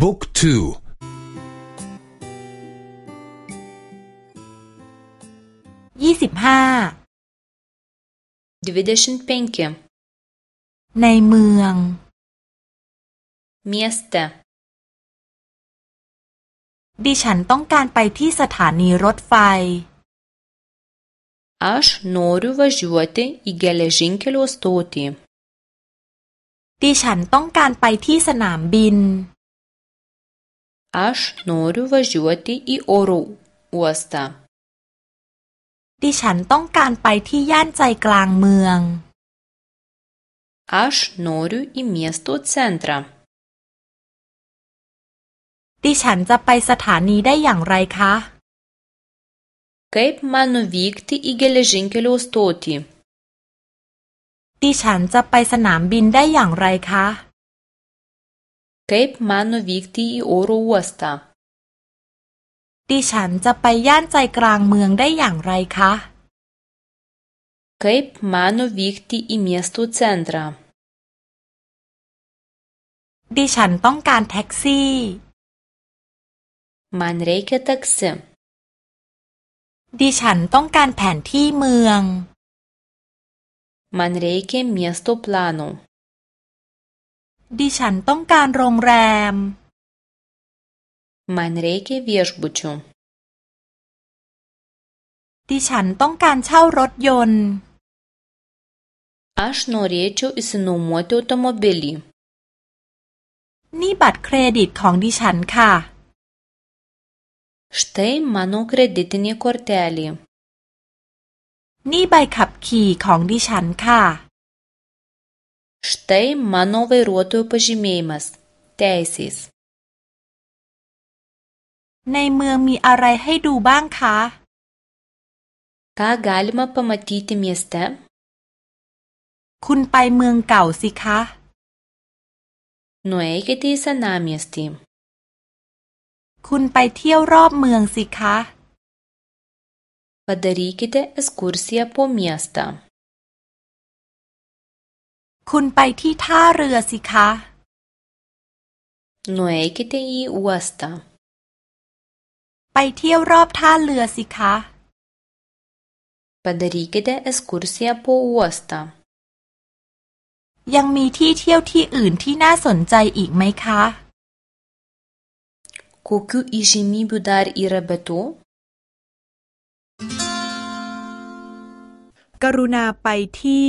บุ๊กทูยี่สิบห้าในเมือง mieste ดิฉันต้องการไปที่สถานีรถไฟ Aš noriu važiuoti į geležinkelio stotį. ดิฉันต้องการไปที่สนามบิน Aš noriu važiuoti į oro uostą. ดิฉันต้องการไปที่ย่านใจกลางเมือง Aš noriu į miesto centrą. ดิฉันจะไปสถานีได้อย่างไรคะ Kaip man nuvykti į geležinkelio stotį? ดิฉันจะไปสนามบินได้อย่างไรคะ Kaip man nuvykti į oro uostą? ดิฉันจะไปย่านใจกลางเมืองได้อย่างไรคะ Kaip man nuvykti į miesto centrą? ดิฉันต้องการแท็กซี่ Man reikia taksi. ดิฉันต้องการแผนที่เมือง Man reikia miesto plano. ดิฉันต้องการโรงแรม Man reikia viešbučių. ดิฉันต้องการเช่ารถยนต์ Aš norėčiau įsinuomoti automobilį. นี่บัตรเครดิตของดิฉันค่ะ Štai mano kreditinė kortelė. นี่ใบขับขี่ของดิฉันค่ะ Štai mano vairuotojo pažymėjimas. Teisės. ในเมืองมีอะไรให้ดูบ้างคะ Ką galima pamatyti mieste? คุณไปเมืองเก่าสิคะ Nueikite į senamiestį. คุณไปเที่ยวรอบเมืองสิคะ Padarykite ekskursiją po miestą. คุณไปที่ท่าเรือสิคะ Nueikite į uostą. ไปเที่ยวรอบท่าเรือสิคะ Padarykite ekskursiją po uostą. ยังมีที่เที่ยวที่อื่นที่น่าสนใจอีกไหมคะ Kokių įžymybių dar yra be to? กรุณาไปที่